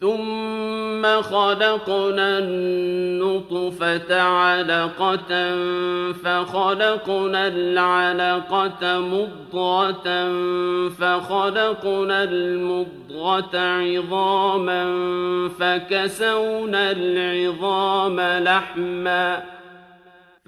ثم خلقنا النطفة علقة فخلقنا العلقة مضغة فخلقنا المضغة عظاما فكسونا العظام لحما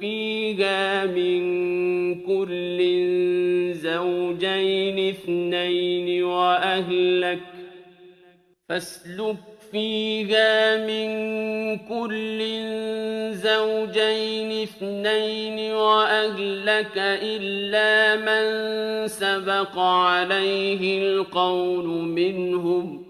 فيها من كل زوجين اثنين وأهلك فاسلك فيها من كل زوجين اثنين وأهلك إلا من سبق عليه القول منهم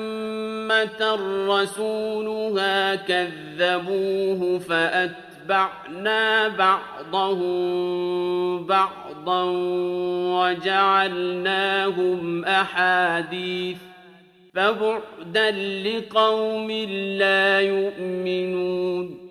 رسولها كذبوه فأتبعنا بعضهم بعضا وجعلناهم أحاديث فبعدا لقوم لا يؤمنون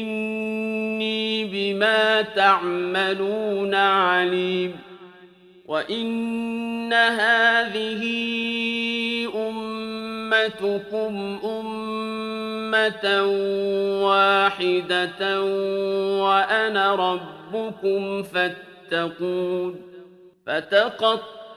إني بما تعملون عليم وإن هذه أمتكم أمة واحدة وأنا ربكم فاتقون فتقطعوا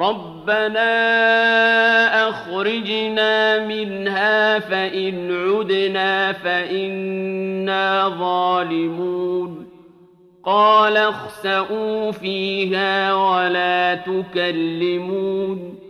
ربنا أخرجنا منها فإن عدنا فإنا ظالمون قال اخسئوا فيها ولا تكلمون